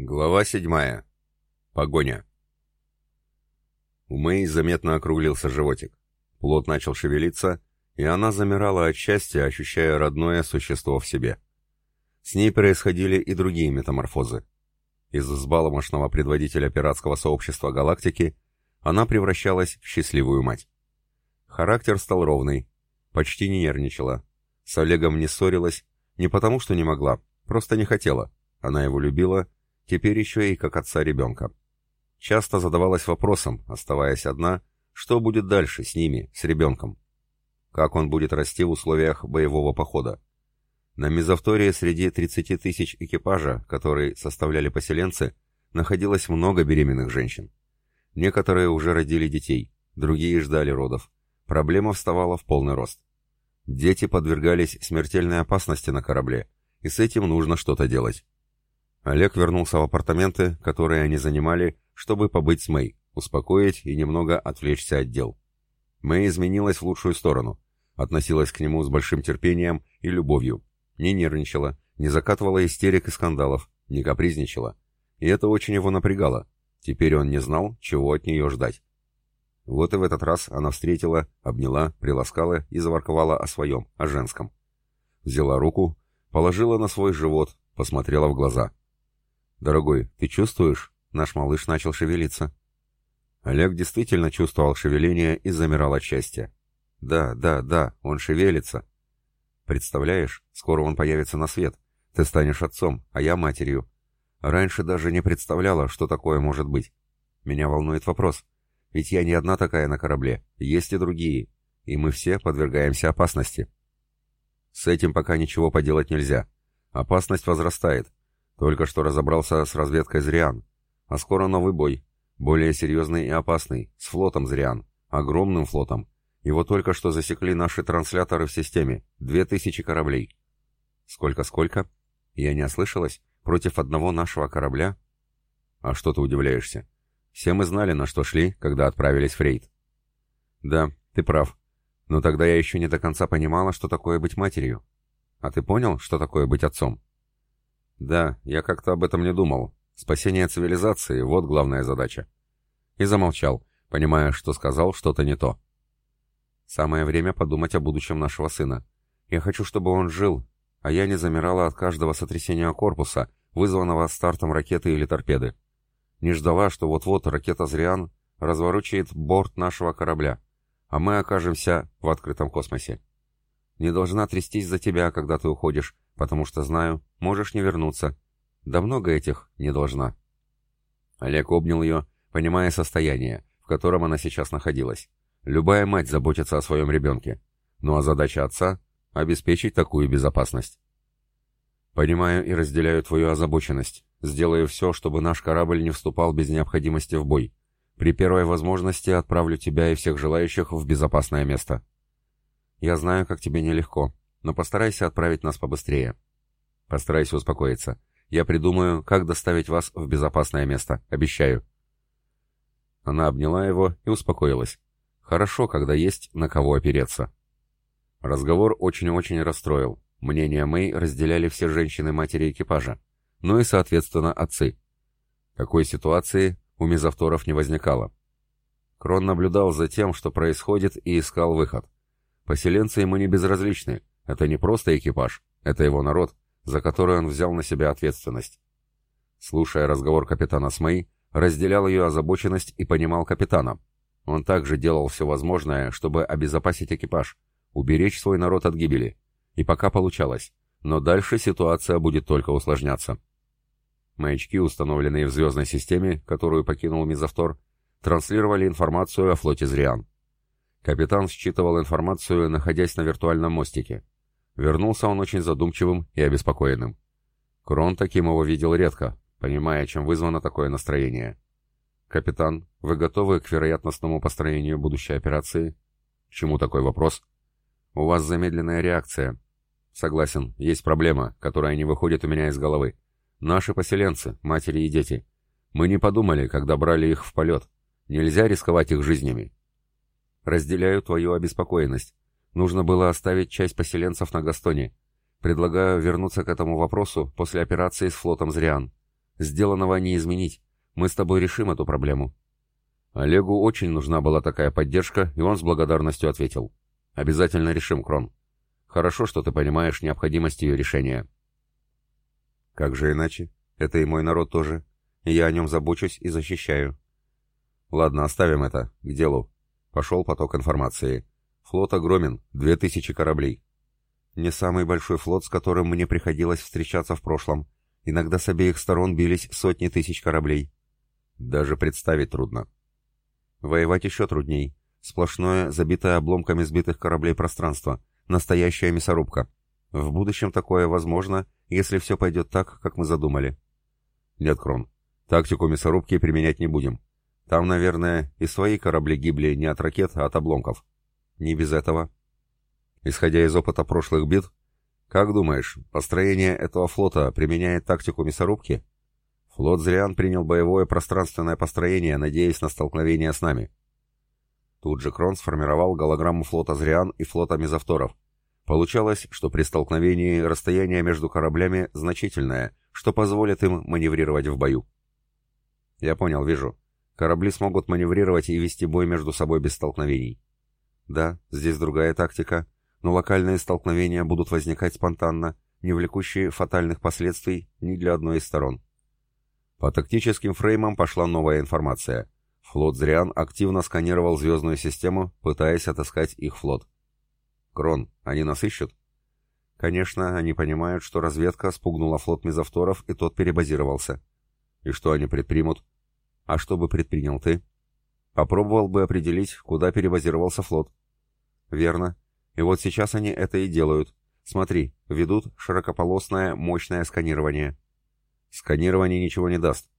Глава седьмая. Погоня. У Мэй заметно округлился животик. Плод начал шевелиться, и она замирала от счастья, ощущая родное существо в себе. С ней происходили и другие метаморфозы. Из взбаломошного предводителя пиратского сообщества галактики она превращалась в счастливую мать. Характер стал ровный, почти не нервничала. С Олегом не ссорилась, не потому что не могла, просто не хотела. Она его любила теперь еще и как отца ребенка. Часто задавалась вопросом, оставаясь одна, что будет дальше с ними, с ребенком. Как он будет расти в условиях боевого похода. На мезовтории среди 30 тысяч экипажа, которые составляли поселенцы, находилось много беременных женщин. Некоторые уже родили детей, другие ждали родов. Проблема вставала в полный рост. Дети подвергались смертельной опасности на корабле, и с этим нужно что-то делать. Олег вернулся в апартаменты, которые они занимали, чтобы побыть с Мэй, успокоить и немного отвлечься от дел. Мэй изменилась в лучшую сторону, относилась к нему с большим терпением и любовью, не нервничала, не закатывала истерик и скандалов, не капризничала. И это очень его напрягало. Теперь он не знал, чего от нее ждать. Вот и в этот раз она встретила, обняла, приласкала и заворковала о своем, о женском. Взяла руку, положила на свой живот, посмотрела в глаза. «Дорогой, ты чувствуешь?» Наш малыш начал шевелиться. Олег действительно чувствовал шевеление и замирал от счастья. «Да, да, да, он шевелится». «Представляешь, скоро он появится на свет. Ты станешь отцом, а я матерью. Раньше даже не представляла, что такое может быть. Меня волнует вопрос. Ведь я не одна такая на корабле, есть и другие, и мы все подвергаемся опасности». С этим пока ничего поделать нельзя. Опасность возрастает, только что разобрался с разведкой Зриан. А скоро новый бой. Более серьезный и опасный. С флотом Зриан. Огромным флотом. Его только что засекли наши трансляторы в системе. Две тысячи кораблей. Сколько-сколько? Я не ослышалась? Против одного нашего корабля? А что ты удивляешься? Все мы знали, на что шли, когда отправились в рейд. Да, ты прав. Но тогда я еще не до конца понимала, что такое быть матерью. А ты понял, что такое быть отцом? Да, я как-то об этом не думал. Спасение цивилизации — вот главная задача. И замолчал, понимая, что сказал что-то не то. Самое время подумать о будущем нашего сына. Я хочу, чтобы он жил, а я не замирала от каждого сотрясения корпуса, вызванного стартом ракеты или торпеды. Не ждала, что вот-вот ракета «Зриан» разворочает борт нашего корабля, а мы окажемся в открытом космосе. Не должна трястись за тебя, когда ты уходишь, потому что знаю, можешь не вернуться. Да много этих не должна. Олег обнял ее, понимая состояние, в котором она сейчас находилась. Любая мать заботится о своем ребенке. Ну а задача отца — обеспечить такую безопасность. Понимаю и разделяю твою озабоченность. Сделаю все, чтобы наш корабль не вступал без необходимости в бой. При первой возможности отправлю тебя и всех желающих в безопасное место. Я знаю, как тебе нелегко, но постарайся отправить нас побыстрее. Постарайся успокоиться. Я придумаю, как доставить вас в безопасное место, обещаю. Она обняла его и успокоилась. Хорошо, когда есть на кого опереться. Разговор очень-очень расстроил. Мнение Мэй разделяли все женщины-матери экипажа, ну и, соответственно, отцы. Такой ситуации у мезовторов не возникало. Крон наблюдал за тем, что происходит, и искал выход. Поселенцы ему не безразличны, это не просто экипаж, это его народ, за который он взял на себя ответственность. Слушая разговор капитана с Мэй, разделял ее озабоченность и понимал капитана. Он также делал все возможное, чтобы обезопасить экипаж, уберечь свой народ от гибели. И пока получалось, но дальше ситуация будет только усложняться. Маячки, установленные в звездной системе, которую покинул Мизавтор, транслировали информацию о флоте Зриан. Капитан считывал информацию, находясь на виртуальном мостике. Вернулся он очень задумчивым и обеспокоенным. Крон таким его видел редко, понимая, чем вызвано такое настроение. «Капитан, вы готовы к вероятностному построению будущей операции?» «К чему такой вопрос?» «У вас замедленная реакция». «Согласен, есть проблема, которая не выходит у меня из головы. Наши поселенцы, матери и дети. Мы не подумали, когда брали их в полет. Нельзя рисковать их жизнями». «Разделяю твою обеспокоенность. Нужно было оставить часть поселенцев на Гастоне. Предлагаю вернуться к этому вопросу после операции с флотом Зриан. Сделанного не изменить. Мы с тобой решим эту проблему». Олегу очень нужна была такая поддержка, и он с благодарностью ответил. «Обязательно решим, Крон. Хорошо, что ты понимаешь необходимость ее решения». «Как же иначе? Это и мой народ тоже. Я о нем забочусь и защищаю». «Ладно, оставим это. К делу». Пошел поток информации. Флот огромен, две тысячи кораблей. Не самый большой флот, с которым мне приходилось встречаться в прошлом. Иногда с обеих сторон бились сотни тысяч кораблей. Даже представить трудно. Воевать еще трудней. Сплошное, забитое обломками сбитых кораблей пространство. Настоящая мясорубка. В будущем такое возможно, если все пойдет так, как мы задумали. Нет, Крон, тактику мясорубки применять не будем. Там, наверное, и свои корабли гибли не от ракет, а от обломков. Не без этого. Исходя из опыта прошлых бит, как думаешь, построение этого флота применяет тактику мясорубки? Флот Зриан принял боевое пространственное построение, надеясь на столкновение с нами. Тут же Крон сформировал голограмму флота Зриан и флота Мезовторов. Получалось, что при столкновении расстояние между кораблями значительное, что позволит им маневрировать в бою. Я понял, вижу. Корабли смогут маневрировать и вести бой между собой без столкновений. Да, здесь другая тактика, но локальные столкновения будут возникать спонтанно, не влекущие фатальных последствий ни для одной из сторон. По тактическим фреймам пошла новая информация. Флот Зриан активно сканировал звездную систему, пытаясь отыскать их флот. «Крон, они нас ищут?» Конечно, они понимают, что разведка спугнула флот мезовторов, и тот перебазировался. И что они предпримут? А что бы предпринял ты? Попробовал бы определить, куда перебазировался флот. Верно. И вот сейчас они это и делают. Смотри, ведут широкополосное мощное сканирование. Сканирование ничего не даст.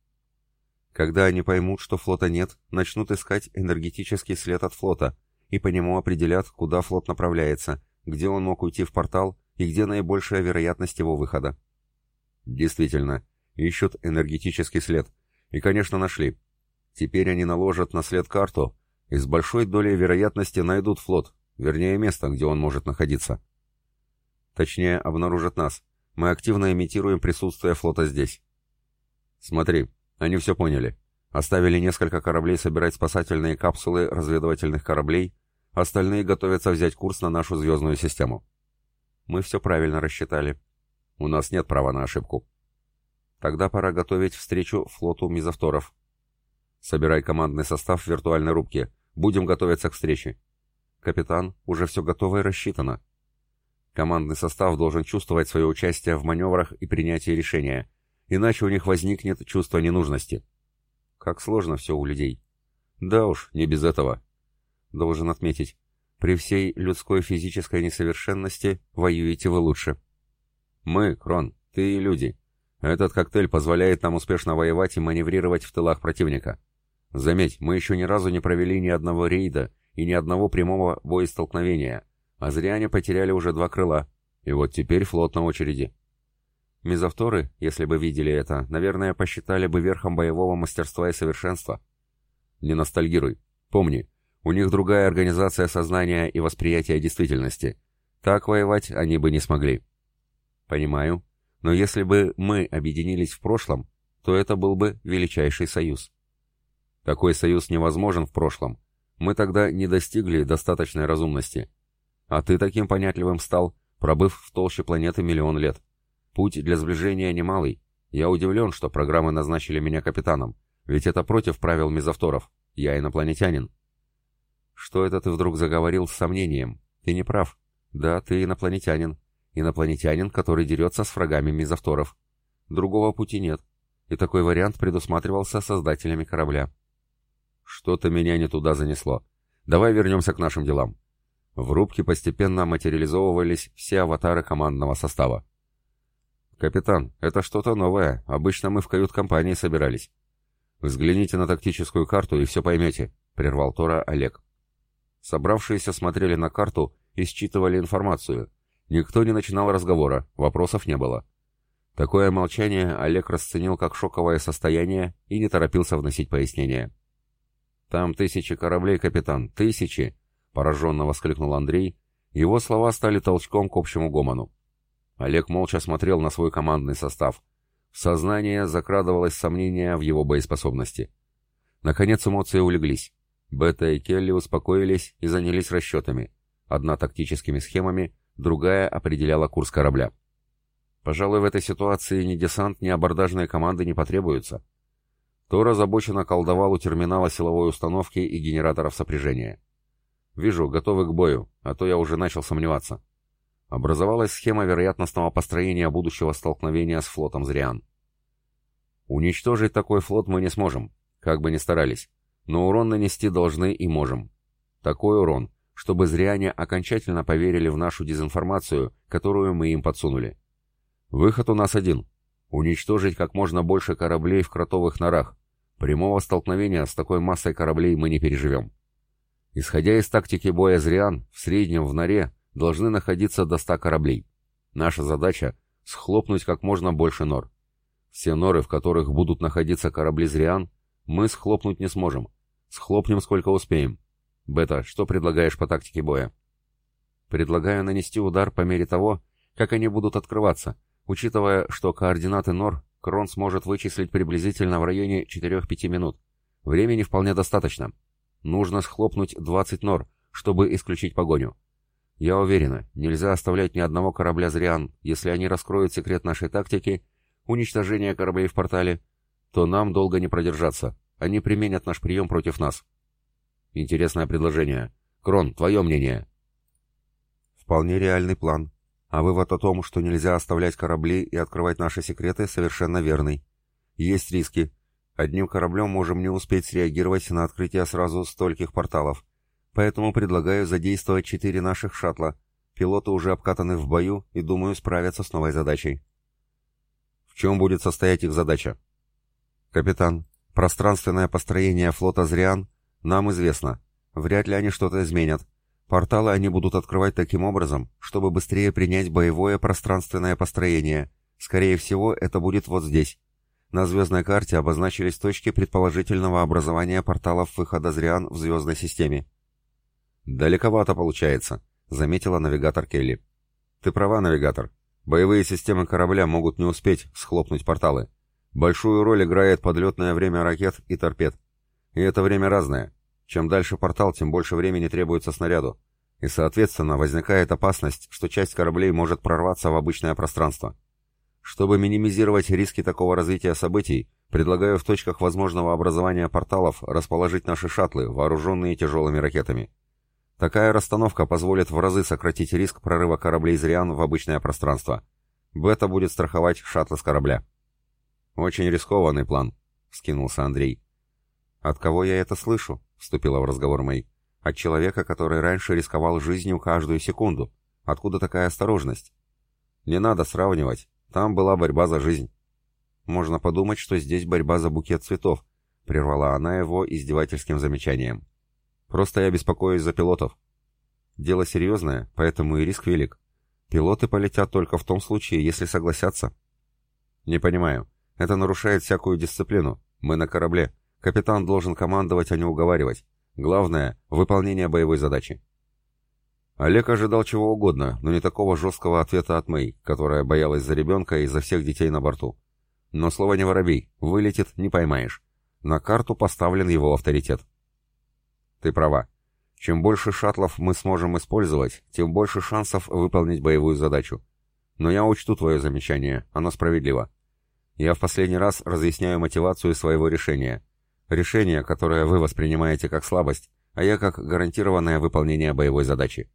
Когда они поймут, что флота нет, начнут искать энергетический след от флота и по нему определят, куда флот направляется, где он мог уйти в портал и где наибольшая вероятность его выхода. Действительно, ищут энергетический след. И, конечно, нашли. Теперь они наложат на след карту и с большой долей вероятности найдут флот, Вернее, место, где он может находиться. Точнее, обнаружат нас. Мы активно имитируем присутствие флота здесь. Смотри, они все поняли. Оставили несколько кораблей собирать спасательные капсулы разведывательных кораблей, остальные готовятся взять курс на нашу звездную систему. Мы все правильно рассчитали. У нас нет права на ошибку. Тогда пора готовить встречу флоту мизавторов. Собирай командный состав в виртуальной рубке. Будем готовиться к встрече. «Капитан, уже все готово и рассчитано». Командный состав должен чувствовать свое участие в маневрах и принятии решения, иначе у них возникнет чувство ненужности. Как сложно все у людей. Да уж, не без этого. Должен отметить, при всей людской физической несовершенности воюете вы лучше. Мы, Крон, ты и люди. Этот коктейль позволяет нам успешно воевать и маневрировать в тылах противника. Заметь, мы еще ни разу не провели ни одного рейда и ни одного прямого боестолкновения, а зря они потеряли уже два крыла, и вот теперь флот на очереди. Мезовторы, если бы видели это, наверное, посчитали бы верхом боевого мастерства и совершенства. Не ностальгируй. Помни, у них другая организация сознания и восприятия действительности. Так воевать они бы не смогли. Понимаю. Но если бы мы объединились в прошлом, то это был бы величайший союз. Такой союз невозможен в прошлом, мы тогда не достигли достаточной разумности. А ты таким понятливым стал, пробыв в толще планеты миллион лет. Путь для сближения немалый. Я удивлен, что программы назначили меня капитаном, ведь это против правил мезовторов. Я инопланетянин. Что это ты вдруг заговорил с сомнением? Ты не прав. Да, ты инопланетянин. Инопланетянин, который дерется с врагами мезовторов. Другого пути нет. И такой вариант предусматривался создателями корабля. Что-то меня не туда занесло. Давай вернемся к нашим делам. В рубке постепенно материализовывались все аватары командного состава. «Капитан, это что-то новое. Обычно мы в кают-компании собирались». «Взгляните на тактическую карту и все поймете», — прервал Тора Олег. Собравшиеся смотрели на карту и считывали информацию. Никто не начинал разговора, вопросов не было. Такое молчание Олег расценил как шоковое состояние и не торопился вносить пояснения. «Там тысячи кораблей, капитан, тысячи!» — пораженно воскликнул Андрей. Его слова стали толчком к общему гомону. Олег молча смотрел на свой командный состав. В сознание закрадывалось сомнение в его боеспособности. Наконец эмоции улеглись. Бета и Келли успокоились и занялись расчетами. Одна тактическими схемами, другая определяла курс корабля. Пожалуй, в этой ситуации ни десант, ни абордажные команды не потребуются. Тор озабоченно колдовал у терминала силовой установки и генераторов сопряжения. «Вижу, готовы к бою, а то я уже начал сомневаться». Образовалась схема вероятностного построения будущего столкновения с флотом Зриан. Уничтожить такой флот мы не сможем, как бы ни старались, но урон нанести должны и можем. Такой урон, чтобы Зриане окончательно поверили в нашу дезинформацию, которую мы им подсунули. Выход у нас один — уничтожить как можно больше кораблей в кротовых норах. Прямого столкновения с такой массой кораблей мы не переживем. Исходя из тактики боя Зриан, в среднем в норе должны находиться до 100 кораблей. Наша задача — схлопнуть как можно больше нор. Все норы, в которых будут находиться корабли Зриан, мы схлопнуть не сможем. Схлопнем сколько успеем. Бета, что предлагаешь по тактике боя? Предлагаю нанести удар по мере того, как они будут открываться, Учитывая, что координаты НОР Крон сможет вычислить приблизительно в районе 4-5 минут. Времени вполне достаточно. Нужно схлопнуть 20 НОР, чтобы исключить погоню. Я уверена, нельзя оставлять ни одного корабля Зриан, если они раскроют секрет нашей тактики, уничтожения кораблей в портале, то нам долго не продержаться. Они применят наш прием против нас. Интересное предложение. Крон, твое мнение? Вполне реальный план. А вывод о том, что нельзя оставлять корабли и открывать наши секреты, совершенно верный. Есть риски. Одним кораблем можем не успеть среагировать на открытие сразу стольких порталов. Поэтому предлагаю задействовать четыре наших шаттла. Пилоты уже обкатаны в бою и, думаю, справятся с новой задачей. В чем будет состоять их задача? Капитан, пространственное построение флота «Зриан» нам известно. Вряд ли они что-то изменят. Порталы они будут открывать таким образом, чтобы быстрее принять боевое пространственное построение. Скорее всего, это будет вот здесь. На звездной карте обозначились точки предположительного образования порталов выхода Зриан в звездной системе. «Далековато получается», — заметила навигатор Келли. «Ты права, навигатор. Боевые системы корабля могут не успеть схлопнуть порталы. Большую роль играет подлетное время ракет и торпед. И это время разное. Чем дальше портал, тем больше времени требуется снаряду. И, соответственно, возникает опасность, что часть кораблей может прорваться в обычное пространство. Чтобы минимизировать риски такого развития событий, предлагаю в точках возможного образования порталов расположить наши шаттлы, вооруженные тяжелыми ракетами. Такая расстановка позволит в разы сократить риск прорыва кораблей «Зриан» в обычное пространство. Бета будет страховать шаттлы с корабля. «Очень рискованный план», — вскинулся Андрей. «От кого я это слышу?» — вступила в разговор Мэй. «От человека, который раньше рисковал жизнью каждую секунду. Откуда такая осторожность?» «Не надо сравнивать. Там была борьба за жизнь». «Можно подумать, что здесь борьба за букет цветов», — прервала она его издевательским замечанием. «Просто я беспокоюсь за пилотов. Дело серьезное, поэтому и риск велик. Пилоты полетят только в том случае, если согласятся». «Не понимаю. Это нарушает всякую дисциплину. Мы на корабле. Капитан должен командовать, а не уговаривать. Главное — выполнение боевой задачи. Олег ожидал чего угодно, но не такого жесткого ответа от Мэй, которая боялась за ребенка и за всех детей на борту. Но слово не воробей, вылетит, не поймаешь. На карту поставлен его авторитет. Ты права. Чем больше шаттлов мы сможем использовать, тем больше шансов выполнить боевую задачу. Но я учту твое замечание, оно справедливо. Я в последний раз разъясняю мотивацию своего решения. Решение, которое вы воспринимаете как слабость, а я как гарантированное выполнение боевой задачи.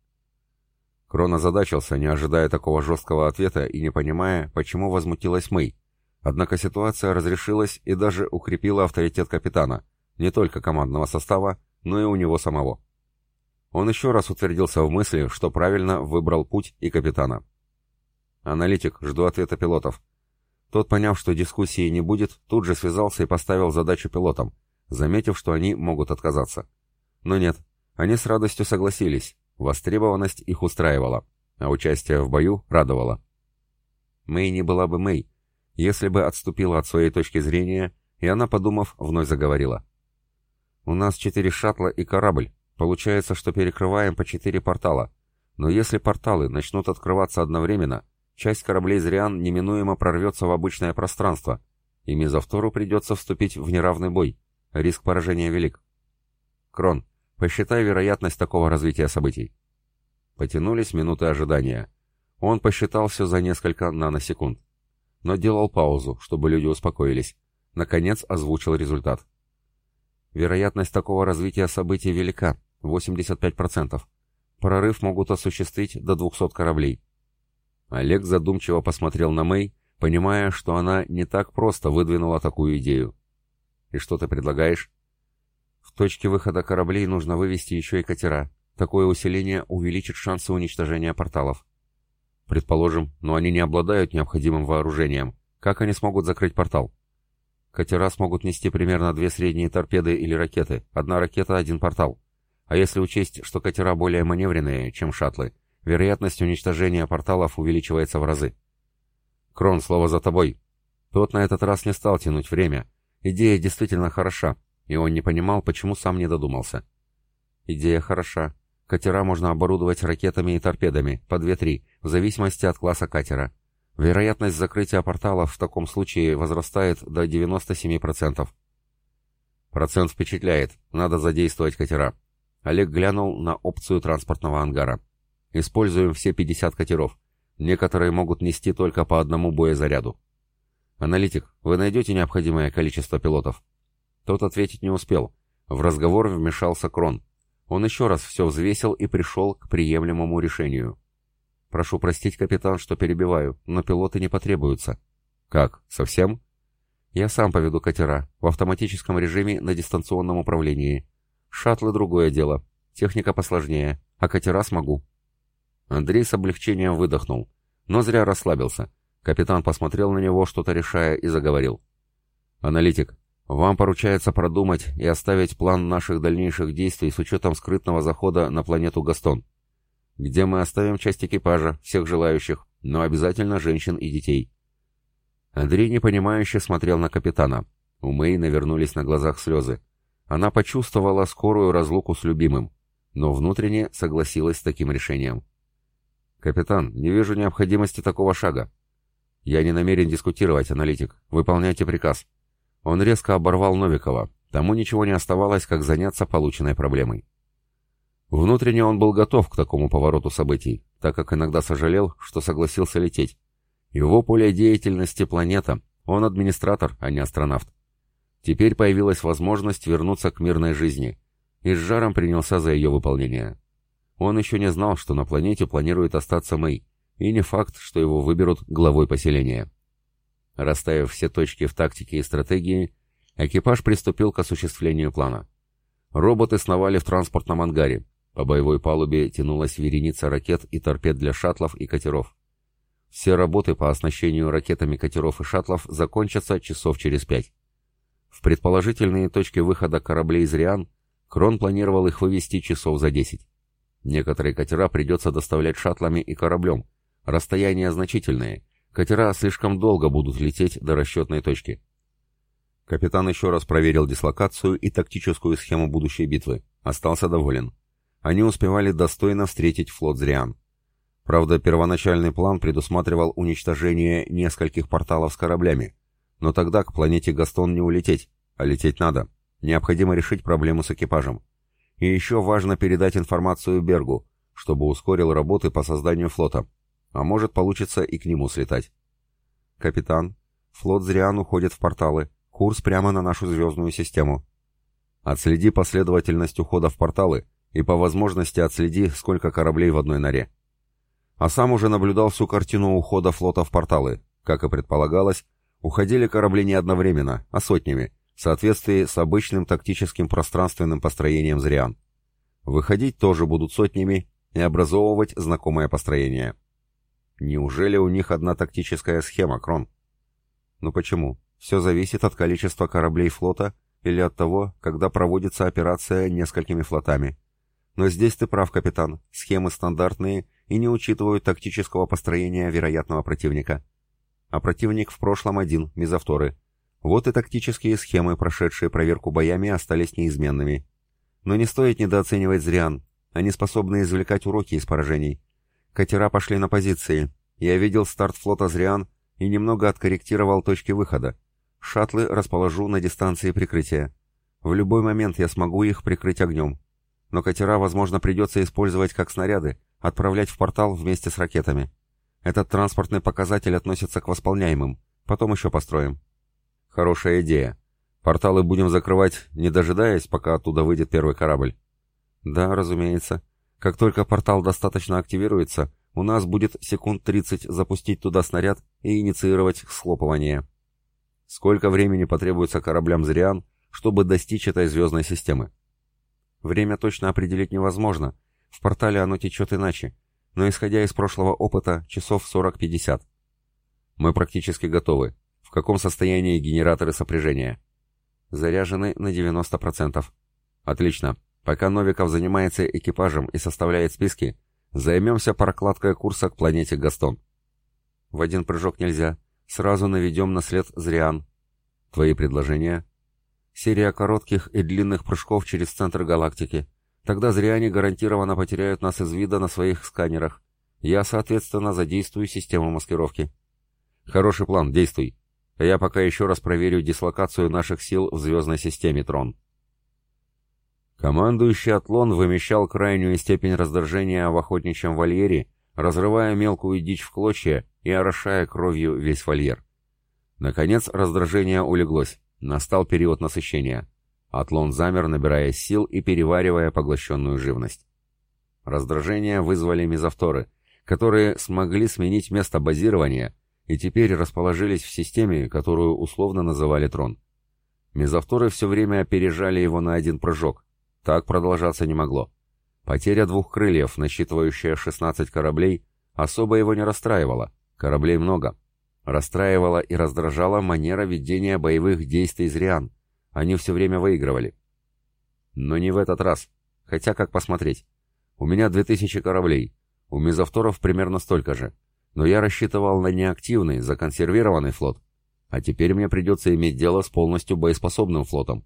Крон озадачился, не ожидая такого жесткого ответа и не понимая, почему возмутилась Мэй. Однако ситуация разрешилась и даже укрепила авторитет капитана, не только командного состава, но и у него самого. Он еще раз утвердился в мысли, что правильно выбрал путь и капитана. «Аналитик, жду ответа пилотов». Тот, поняв, что дискуссии не будет, тут же связался и поставил задачу пилотам заметив, что они могут отказаться. Но нет, они с радостью согласились, востребованность их устраивала, а участие в бою радовало. Мэй не была бы Мэй, если бы отступила от своей точки зрения, и она, подумав, вновь заговорила. «У нас четыре шаттла и корабль. Получается, что перекрываем по четыре портала. Но если порталы начнут открываться одновременно, часть кораблей «Зриан» неминуемо прорвется в обычное пространство, и Мизавтору придется вступить в неравный бой. Риск поражения велик. Крон, посчитай вероятность такого развития событий. Потянулись минуты ожидания. Он посчитал все за несколько наносекунд. Но делал паузу, чтобы люди успокоились. Наконец озвучил результат. Вероятность такого развития событий велика, 85%. Прорыв могут осуществить до 200 кораблей. Олег задумчиво посмотрел на Мэй, понимая, что она не так просто выдвинула такую идею. «И что ты предлагаешь?» «В точке выхода кораблей нужно вывести еще и катера. Такое усиление увеличит шансы уничтожения порталов». «Предположим, но они не обладают необходимым вооружением. Как они смогут закрыть портал?» «Катера смогут нести примерно две средние торпеды или ракеты. Одна ракета — один портал. А если учесть, что катера более маневренные, чем шаттлы, вероятность уничтожения порталов увеличивается в разы. Крон, слово за тобой. Тот на этот раз не стал тянуть время. Идея действительно хороша, и он не понимал, почему сам не додумался. Идея хороша. Катера можно оборудовать ракетами и торпедами, по 2-3, в зависимости от класса катера. Вероятность закрытия порталов в таком случае возрастает до 97%. Процент впечатляет, надо задействовать катера. Олег глянул на опцию транспортного ангара. Используем все 50 катеров. Некоторые могут нести только по одному боезаряду. Аналитик, вы найдете необходимое количество пилотов? Тот ответить не успел. В разговор вмешался Крон. Он еще раз все взвесил и пришел к приемлемому решению. «Прошу простить, капитан, что перебиваю, но пилоты не потребуются». «Как? Совсем?» «Я сам поведу катера, в автоматическом режиме на дистанционном управлении. Шаттлы — другое дело. Техника посложнее, а катера смогу». Андрей с облегчением выдохнул, но зря расслабился. Капитан посмотрел на него, что-то решая, и заговорил. «Аналитик, вам поручается продумать и оставить план наших дальнейших действий с учетом скрытного захода на планету Гастон, где мы оставим часть экипажа, всех желающих, но обязательно женщин и детей». Андрей непонимающе смотрел на капитана. У Мэй навернулись на глазах слезы. Она почувствовала скорую разлуку с любимым, но внутренне согласилась с таким решением. «Капитан, не вижу необходимости такого шага». «Я не намерен дискутировать, аналитик. Выполняйте приказ». Он резко оборвал Новикова. Тому ничего не оставалось, как заняться полученной проблемой. Внутренне он был готов к такому повороту событий, так как иногда сожалел, что согласился лететь. Его поле деятельности — планета. Он администратор, а не астронавт. Теперь появилась возможность вернуться к мирной жизни, и с жаром принялся за ее выполнение. Он еще не знал, что на планете планирует остаться Мэй, и не факт, что его выберут главой поселения. Расставив все точки в тактике и стратегии, экипаж приступил к осуществлению плана. Роботы сновали в транспортном ангаре, по боевой палубе тянулась вереница ракет и торпед для шаттлов и катеров. Все работы по оснащению ракетами катеров и шаттлов закончатся часов через пять. В предположительные точки выхода кораблей из Риан Крон планировал их вывести часов за 10. Некоторые катера придется доставлять шаттлами и кораблем. Расстояния значительные. Катера слишком долго будут лететь до расчетной точки. Капитан еще раз проверил дислокацию и тактическую схему будущей битвы. Остался доволен. Они успевали достойно встретить флот Зриан. Правда, первоначальный план предусматривал уничтожение нескольких порталов с кораблями, но тогда к планете Гастон не улететь, а лететь надо. Необходимо решить проблему с экипажем. И еще важно передать информацию Бергу, чтобы ускорил работы по созданию флота. А может получится и к нему слетать. Капитан, флот Зриан уходит в порталы. Курс прямо на нашу звездную систему. Отследи последовательность ухода в порталы и по возможности отследи, сколько кораблей в одной норе. А сам уже наблюдал всю картину ухода флота в порталы. Как и предполагалось, Уходили корабли не одновременно, а сотнями, в соответствии с обычным тактическим пространственным построением Зриан. Выходить тоже будут сотнями и образовывать знакомое построение. Неужели у них одна тактическая схема, Крон? Ну почему? Все зависит от количества кораблей флота или от того, когда проводится операция несколькими флотами. Но здесь ты прав, капитан. Схемы стандартные и не учитывают тактического построения вероятного противника а противник в прошлом один, мезовторы. Вот и тактические схемы, прошедшие проверку боями, остались неизменными. Но не стоит недооценивать Зриан. Они способны извлекать уроки из поражений. Катера пошли на позиции. Я видел старт флота «Зриан» и немного откорректировал точки выхода. Шаттлы расположу на дистанции прикрытия. В любой момент я смогу их прикрыть огнем. Но катера, возможно, придется использовать как снаряды, отправлять в портал вместе с ракетами. Этот транспортный показатель относится к восполняемым. Потом еще построим. Хорошая идея. Порталы будем закрывать, не дожидаясь, пока оттуда выйдет первый корабль. Да, разумеется. Как только портал достаточно активируется, у нас будет секунд 30 запустить туда снаряд и инициировать схлопывание. Сколько времени потребуется кораблям «Зриан», чтобы достичь этой звездной системы? Время точно определить невозможно. В портале оно течет иначе. Но исходя из прошлого опыта, часов 40-50. Мы практически готовы. В каком состоянии генераторы сопряжения? Заряжены на 90%. Отлично. Пока Новиков занимается экипажем и составляет списки, займемся прокладкой курса к планете Гастон. В один прыжок нельзя. Сразу наведем на след Зриан. Твои предложения? Серия коротких и длинных прыжков через центр галактики. Тогда Зриане гарантированно потеряют нас из вида на своих сканерах. Я, соответственно, задействую систему маскировки. Хороший план, действуй. Я пока еще раз проверю дислокацию наших сил в звездной системе Трон. Командующий Атлон вымещал крайнюю степень раздражения в охотничьем вольере, разрывая мелкую дичь в клочья и орошая кровью весь вольер. Наконец раздражение улеглось, настал период насыщения. Атлон замер, набирая сил и переваривая поглощенную живность. Раздражение вызвали мезовторы, которые смогли сменить место базирования и теперь расположились в системе, которую условно называли Трон. Мезовторы все время опережали его на один прыжок, так продолжаться не могло. Потеря двух крыльев, насчитывающая 16 кораблей, особо его не расстраивала. Кораблей много. Расстраивала и раздражала манера ведения боевых действий Зриан. Они все время выигрывали. Но не в этот раз. Хотя как посмотреть. У меня 2000 кораблей. У мезовторов примерно столько же. Но я рассчитывал на неактивный, законсервированный флот. А теперь мне придется иметь дело с полностью боеспособным флотом.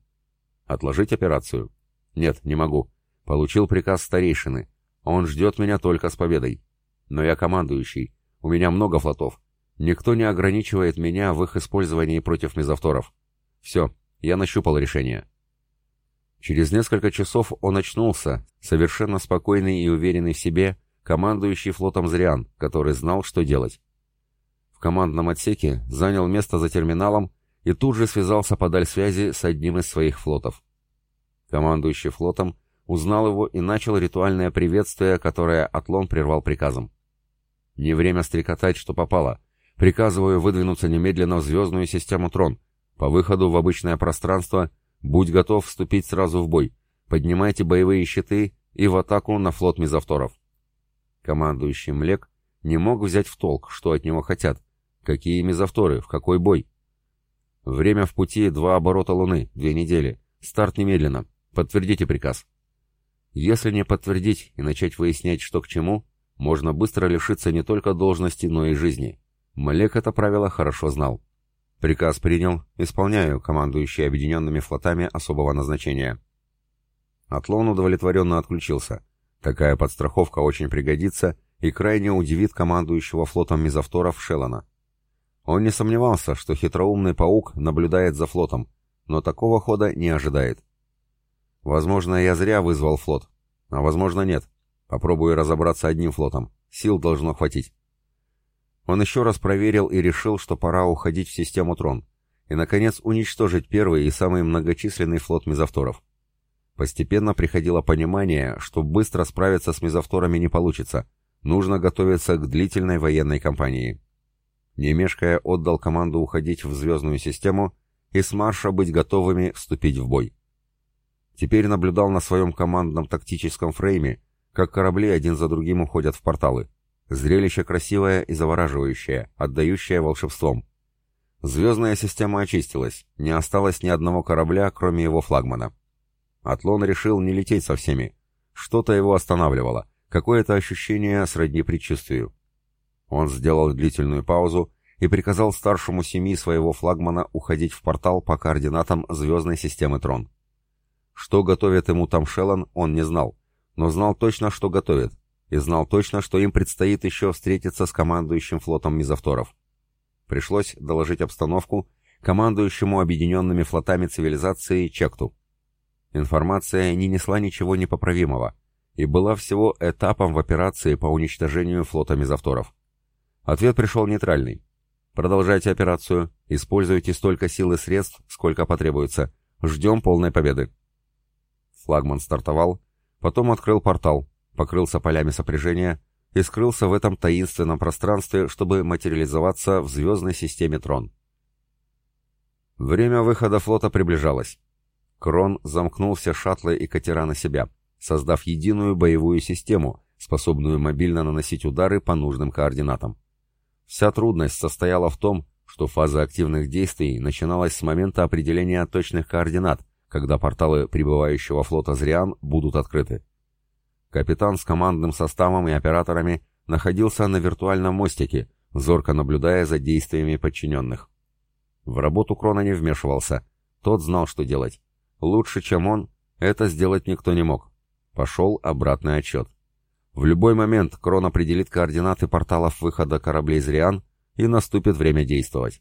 Отложить операцию? Нет, не могу. Получил приказ старейшины. Он ждет меня только с победой. Но я командующий. У меня много флотов. Никто не ограничивает меня в их использовании против мезовторов. Все, я нащупал решение. Через несколько часов он очнулся, совершенно спокойный и уверенный в себе, командующий флотом Зриан, который знал, что делать. В командном отсеке занял место за терминалом и тут же связался по даль связи с одним из своих флотов. Командующий флотом узнал его и начал ритуальное приветствие, которое Атлон прервал приказом. «Не время стрекотать, что попало. Приказываю выдвинуться немедленно в звездную систему Трон. По выходу в обычное пространство будь готов вступить сразу в бой. Поднимайте боевые щиты и в атаку на флот мезовторов». Командующий Млек не мог взять в толк, что от него хотят. Какие мезовторы, в какой бой? Время в пути — два оборота Луны, две недели. Старт немедленно. Подтвердите приказ. Если не подтвердить и начать выяснять, что к чему, можно быстро лишиться не только должности, но и жизни. Малек это правило хорошо знал. Приказ принял, исполняю, командующий объединенными флотами особого назначения. Атлон удовлетворенно отключился. Такая подстраховка очень пригодится и крайне удивит командующего флотом мизавторов Шеллона. Он не сомневался, что хитроумный паук наблюдает за флотом, но такого хода не ожидает. Возможно, я зря вызвал флот. А возможно, нет. Попробую разобраться одним флотом. Сил должно хватить. Он еще раз проверил и решил, что пора уходить в систему Трон. И, наконец, уничтожить первый и самый многочисленный флот мезовторов. Постепенно приходило понимание, что быстро справиться с мезовторами не получится. Нужно готовиться к длительной военной кампании. Не мешкая, отдал команду уходить в звездную систему и с марша быть готовыми вступить в бой. Теперь наблюдал на своем командном тактическом фрейме, как корабли один за другим уходят в порталы. Зрелище красивое и завораживающее, отдающее волшебством. Звездная система очистилась, не осталось ни одного корабля, кроме его флагмана. Атлон решил не лететь со всеми. Что-то его останавливало, какое-то ощущение сродни предчувствию. Он сделал длительную паузу и приказал старшему семьи своего флагмана уходить в портал по координатам звездной системы Трон. Что готовит ему там Шеллон, он не знал, но знал точно, что готовит. и знал точно, что им предстоит еще встретиться с командующим флотом мизавторов. Пришлось доложить обстановку командующему объединенными флотами цивилизации Чекту. Информация не несла ничего непоправимого и была всего этапом в операции по уничтожению флота мизавторов. Ответ пришел нейтральный. Продолжайте операцию, используйте столько сил и средств, сколько потребуется. Ждем полной победы. Флагман стартовал, потом открыл портал, покрылся полями сопряжения и скрылся в этом таинственном пространстве, чтобы материализоваться в звездной системе Трон. Время выхода флота приближалось. Крон замкнул все шаттлы и катера на себя, создав единую боевую систему, способную мобильно наносить удары по нужным координатам. Вся трудность состояла в том, что фаза активных действий начиналась с момента определения точных координат, когда порталы прибывающего флота Зриан будут открыты. Капитан с командным составом и операторами находился на виртуальном мостике, зорко наблюдая за действиями подчиненных. В работу Крона не вмешивался, тот знал, что делать. Лучше, чем он, это сделать никто не мог. Пошел обратный отчет. В любой момент Крон определит координаты порталов выхода кораблей Зриан и наступит время действовать.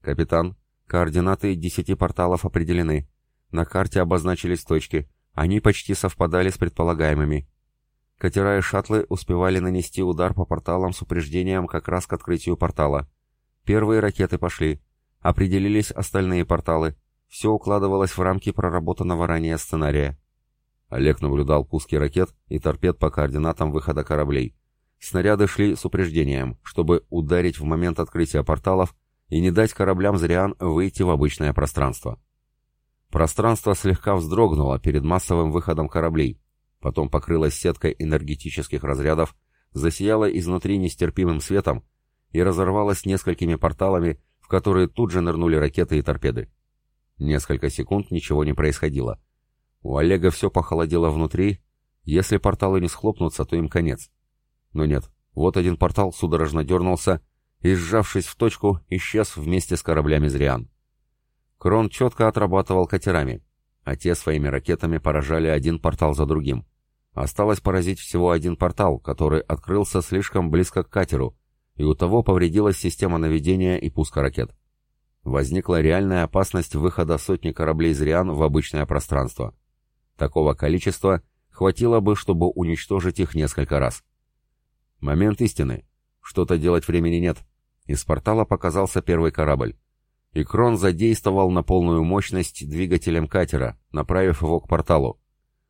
«Капитан, координаты десяти порталов определены. На карте обозначились точки. Они почти совпадали с предполагаемыми. Катера и шаттлы успевали нанести удар по порталам с упреждением как раз к открытию портала. Первые ракеты пошли. Определились остальные порталы. Все укладывалось в рамки проработанного ранее сценария. Олег наблюдал пуски ракет и торпед по координатам выхода кораблей. Снаряды шли с упреждением, чтобы ударить в момент открытия порталов и не дать кораблям Зриан выйти в обычное пространство. Пространство слегка вздрогнуло перед массовым выходом кораблей, потом покрылось сеткой энергетических разрядов, засияло изнутри нестерпимым светом и разорвалось несколькими порталами, в которые тут же нырнули ракеты и торпеды. Несколько секунд ничего не происходило. У Олега все похолодело внутри, если порталы не схлопнутся, то им конец. Но нет, вот один портал судорожно дернулся и, сжавшись в точку, исчез вместе с кораблями Зриан. Крон четко отрабатывал катерами, а те своими ракетами поражали один портал за другим. Осталось поразить всего один портал, который открылся слишком близко к катеру, и у того повредилась система наведения и пуска ракет. Возникла реальная опасность выхода сотни кораблей «Зриан» в обычное пространство. Такого количества хватило бы, чтобы уничтожить их несколько раз. Момент истины. Что-то делать времени нет. Из портала показался первый корабль и Крон задействовал на полную мощность двигателем катера, направив его к порталу,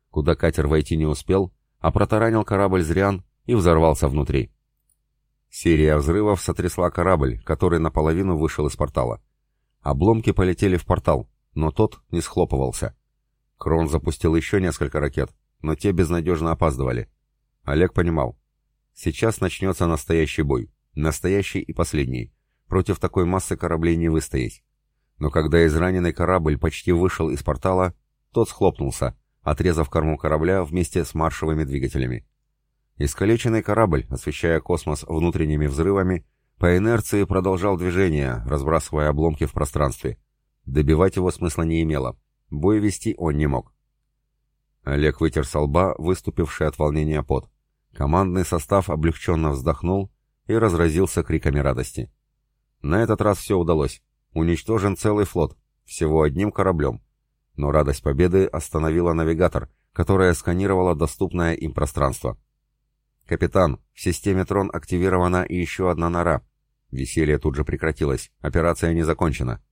куда катер войти не успел, а протаранил корабль Зриан и взорвался внутри. Серия взрывов сотрясла корабль, который наполовину вышел из портала. Обломки полетели в портал, но тот не схлопывался. Крон запустил еще несколько ракет, но те безнадежно опаздывали. Олег понимал. Сейчас начнется настоящий бой. Настоящий и последний. Против такой массы кораблей не выстоять. Но когда израненный корабль почти вышел из портала, тот схлопнулся, отрезав корму корабля вместе с маршевыми двигателями. Искалеченный корабль, освещая космос внутренними взрывами, по инерции продолжал движение, разбрасывая обломки в пространстве. Добивать его смысла не имело. Бой вести он не мог. Олег вытер со лба, выступивший от волнения пот. Командный состав облегченно вздохнул и разразился криками радости. На этот раз все удалось. Уничтожен целый флот, всего одним кораблем. Но радость победы остановила навигатор, которая сканировала доступное им пространство. «Капитан, в системе Трон активирована и еще одна нора». Веселье тут же прекратилось, операция не закончена.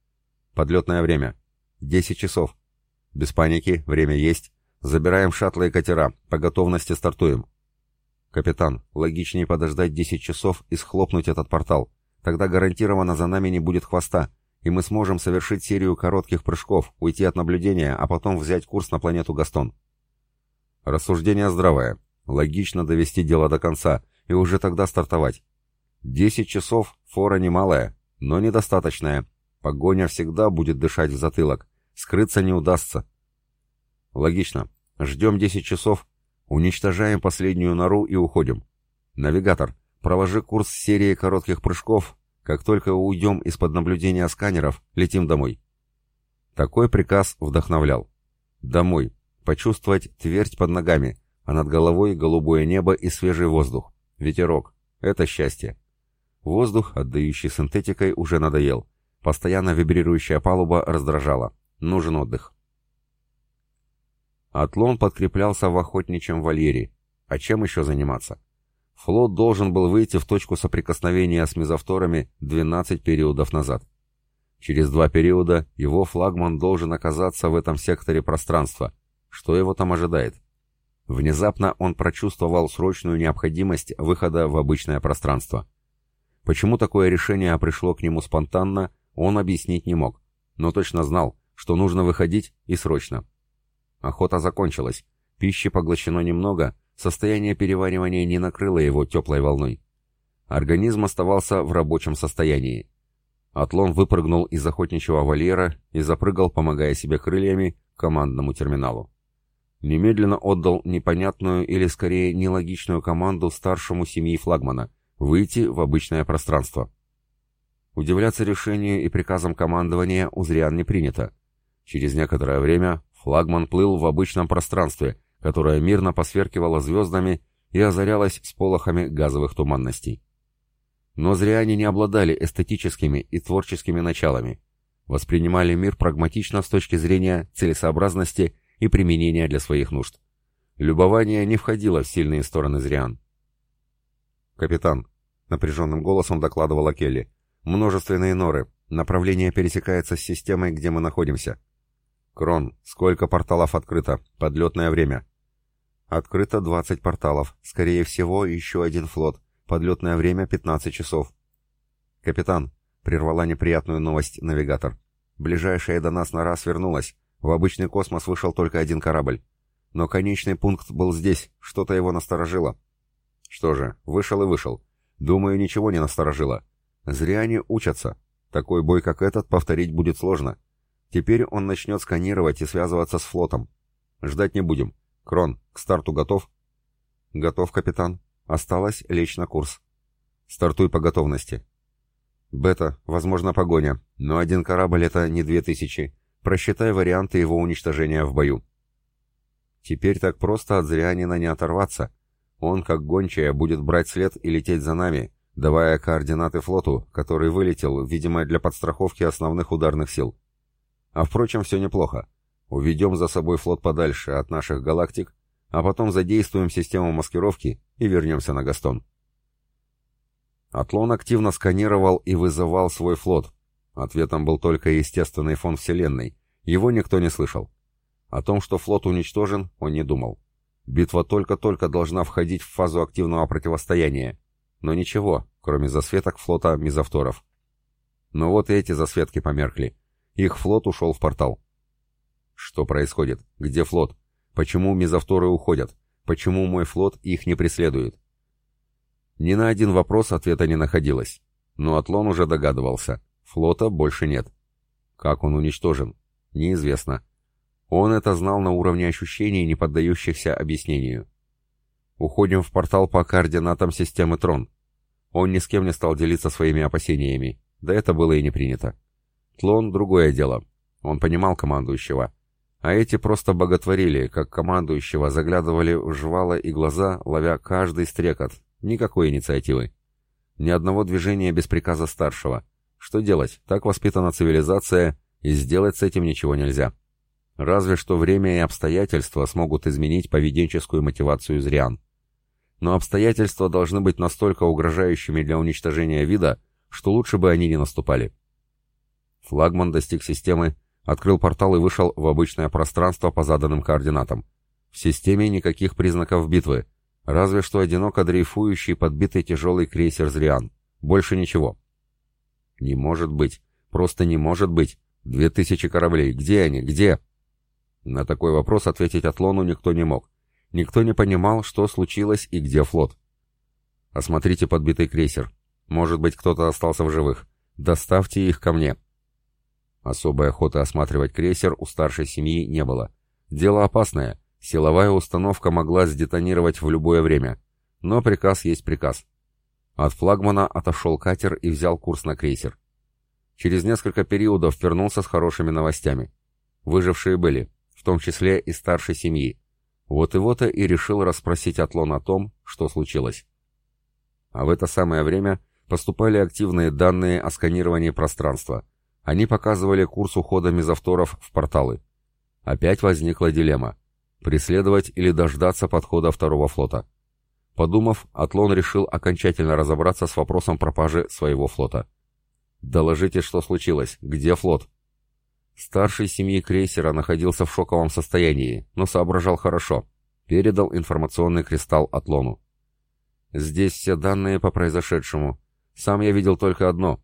Подлетное время. Десять часов. Без паники, время есть. Забираем шаттлы и катера, по готовности стартуем. Капитан, логичнее подождать десять часов и схлопнуть этот портал. Тогда гарантированно за нами не будет хвоста, и мы сможем совершить серию коротких прыжков, уйти от наблюдения, а потом взять курс на планету Гастон. Рассуждение здравое. Логично довести дело до конца, и уже тогда стартовать. Десять часов — фора немалая, но недостаточная. Погоня всегда будет дышать в затылок. Скрыться не удастся. Логично. Ждем десять часов, уничтожаем последнюю нору и уходим. Навигатор, Проложи курс серии коротких прыжков. Как только уйдем из-под наблюдения сканеров, летим домой. Такой приказ вдохновлял. Домой. Почувствовать твердь под ногами, а над головой голубое небо и свежий воздух. Ветерок. Это счастье. Воздух, отдающий синтетикой, уже надоел. Постоянно вибрирующая палуба раздражала. Нужен отдых. Атлон подкреплялся в охотничьем вольере. А чем еще заниматься? Флот должен был выйти в точку соприкосновения с мезовторами 12 периодов назад. Через два периода его флагман должен оказаться в этом секторе пространства. Что его там ожидает? Внезапно он прочувствовал срочную необходимость выхода в обычное пространство. Почему такое решение пришло к нему спонтанно, он объяснить не мог, но точно знал, что нужно выходить и срочно. Охота закончилась, пищи поглощено немного, состояние переваривания не накрыло его теплой волной. Организм оставался в рабочем состоянии. Атлон выпрыгнул из охотничьего вольера и запрыгал, помогая себе крыльями, к командному терминалу. Немедленно отдал непонятную или скорее нелогичную команду старшему семьи флагмана выйти в обычное пространство. Удивляться решению и приказам командования у Зриан не принято. Через некоторое время флагман плыл в обычном пространстве, которое мирно посверкивало звездами и озарялось сполохами газовых туманностей. Но зря они не обладали эстетическими и творческими началами, воспринимали мир прагматично с точки зрения целесообразности и применения для своих нужд. Любование не входило в сильные стороны зриан. «Капитан», — напряженным голосом докладывала Келли, — «множественные норы, направление пересекается с системой, где мы находимся». «Крон, сколько порталов открыто? Подлетное время?» «Открыто 20 порталов. Скорее всего, еще один флот. Подлетное время 15 часов». «Капитан», — прервала неприятную новость навигатор, — «ближайшая до нас нора свернулась. В обычный космос вышел только один корабль. Но конечный пункт был здесь, что-то его насторожило». «Что же, вышел и вышел. Думаю, ничего не насторожило. Зря они учатся. Такой бой, как этот, повторить будет сложно. Теперь он начнет сканировать и связываться с флотом. Ждать не будем. Крон, к старту готов? Готов, капитан. Осталось лечь на курс. Стартуй по готовности. Бета, возможно, погоня, но один корабль — это не две тысячи. Просчитай варианты его уничтожения в бою. Теперь так просто от Зрянина не оторваться. Он, как гончая, будет брать след и лететь за нами, давая координаты флоту, который вылетел, видимо, для подстраховки основных ударных сил. А впрочем, все неплохо. Уведем за собой флот подальше от наших галактик, а потом задействуем систему маскировки и вернемся на Гастон. Атлон активно сканировал и вызывал свой флот. Ответом был только естественный фон Вселенной. Его никто не слышал. О том, что флот уничтожен, он не думал. Битва только-только должна входить в фазу активного противостояния. Но ничего, кроме засветок флота мизавторов. Но вот и эти засветки померкли. Их флот ушел в портал. Что происходит? Где флот? Почему мезовторы уходят? Почему мой флот их не преследует? Ни на один вопрос ответа не находилось. Но Атлон уже догадывался. Флота больше нет. Как он уничтожен? Неизвестно. Он это знал на уровне ощущений, не поддающихся объяснению. Уходим в портал по координатам системы Трон. Он ни с кем не стал делиться своими опасениями. Да это было и не принято. Тлон — другое дело. Он понимал командующего. А эти просто боготворили, как командующего, заглядывали в жвала и глаза, ловя каждый стрекот. Никакой инициативы. Ни одного движения без приказа старшего. Что делать? Так воспитана цивилизация, и сделать с этим ничего нельзя. Разве что время и обстоятельства смогут изменить поведенческую мотивацию зрян. Но обстоятельства должны быть настолько угрожающими для уничтожения вида, что лучше бы они не наступали. Флагман достиг системы, открыл портал и вышел в обычное пространство по заданным координатам. В системе никаких признаков битвы, разве что одиноко дрейфующий подбитый тяжелый крейсер «Зриан». Больше ничего. Не может быть. Просто не может быть. Две тысячи кораблей. Где они? Где? На такой вопрос ответить Атлону никто не мог. Никто не понимал, что случилось и где флот. Осмотрите подбитый крейсер. Может быть, кто-то остался в живых. Доставьте их ко мне. Особой охоты осматривать крейсер у старшей семьи не было. Дело опасное. Силовая установка могла сдетонировать в любое время. Но приказ есть приказ. От флагмана отошел катер и взял курс на крейсер. Через несколько периодов вернулся с хорошими новостями. Выжившие были, в том числе и старшей семьи. Вот его-то и решил расспросить Атлон о том, что случилось. А в это самое время поступали активные данные о сканировании пространства. Они показывали курс ухода мезовторов в порталы. Опять возникла дилемма – преследовать или дождаться подхода второго флота. Подумав, Атлон решил окончательно разобраться с вопросом пропажи своего флота. «Доложите, что случилось. Где флот?» Старший семьи крейсера находился в шоковом состоянии, но соображал хорошо. Передал информационный кристалл Атлону. «Здесь все данные по произошедшему. Сам я видел только одно.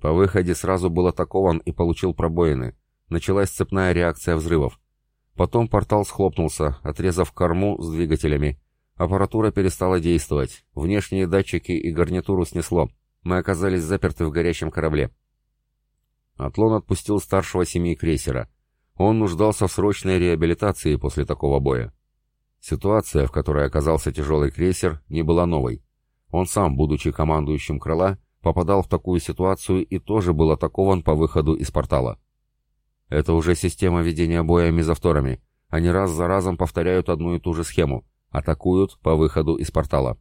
По выходе сразу был атакован и получил пробоины. Началась цепная реакция взрывов. Потом портал схлопнулся, отрезав корму с двигателями. Аппаратура перестала действовать. Внешние датчики и гарнитуру снесло. Мы оказались заперты в горящем корабле. Атлон отпустил старшего семьи крейсера. Он нуждался в срочной реабилитации после такого боя. Ситуация, в которой оказался тяжелый крейсер, не была новой. Он сам, будучи командующим крыла, попадал в такую ситуацию и тоже был атакован по выходу из портала. Это уже система ведения боя мезовторами. Они раз за разом повторяют одну и ту же схему. Атакуют по выходу из портала.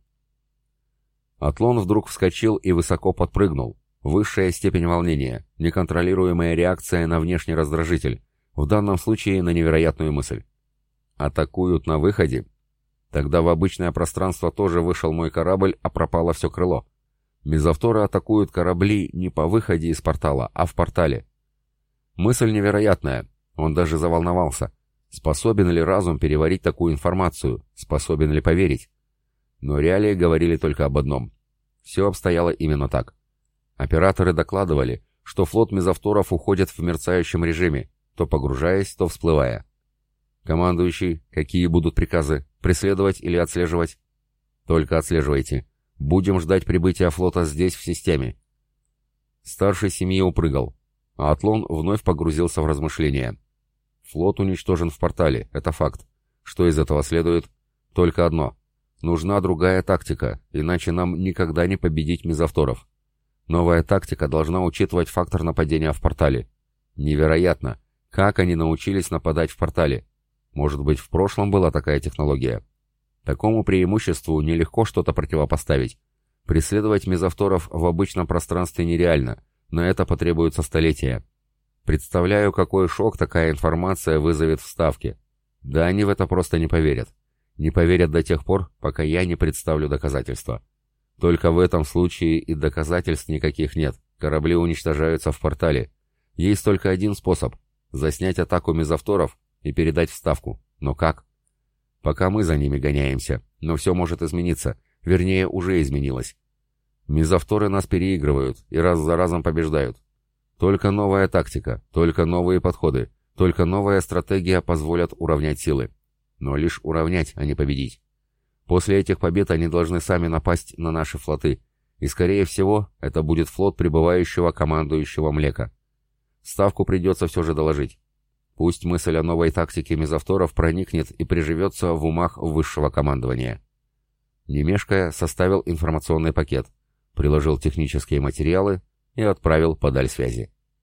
Атлон вдруг вскочил и высоко подпрыгнул. Высшая степень волнения, неконтролируемая реакция на внешний раздражитель, в данном случае на невероятную мысль. Атакуют на выходе? Тогда в обычное пространство тоже вышел мой корабль, а пропало все крыло. Мезовторы атакуют корабли не по выходе из портала, а в портале. Мысль невероятная, он даже заволновался. Способен ли разум переварить такую информацию? Способен ли поверить? Но реалии говорили только об одном. Все обстояло именно так. Операторы докладывали, что флот мезовторов уходит в мерцающем режиме, то погружаясь, то всплывая. Командующий, какие будут приказы? Преследовать или отслеживать? Только отслеживайте. Будем ждать прибытия флота здесь, в системе. Старший семьи упрыгал, а Атлон вновь погрузился в размышления. Флот уничтожен в портале, это факт. Что из этого следует? Только одно. Нужна другая тактика, иначе нам никогда не победить мезовторов. Новая тактика должна учитывать фактор нападения в портале. Невероятно! Как они научились нападать в портале? Может быть, в прошлом была такая технология? Такому преимуществу нелегко что-то противопоставить. Преследовать мезовторов в обычном пространстве нереально, но это потребуется столетия. Представляю, какой шок такая информация вызовет в Ставке. Да они в это просто не поверят. Не поверят до тех пор, пока я не представлю доказательства. Только в этом случае и доказательств никаких нет. Корабли уничтожаются в портале. Есть только один способ — заснять атаку мезовторов и передать вставку. Но как? Пока мы за ними гоняемся, но все может измениться. Вернее, уже изменилось. Мезовторы нас переигрывают и раз за разом побеждают. Только новая тактика, только новые подходы, только новая стратегия позволят уравнять силы. Но лишь уравнять, а не победить. После этих побед они должны сами напасть на наши флоты, и, скорее всего, это будет флот прибывающего командующего Млека. Ставку придется все же доложить. Пусть мысль о новой тактике мезовторов проникнет и приживется в умах высшего командования. Немешкая составил информационный пакет, приложил технические материалы и отправил подаль связи.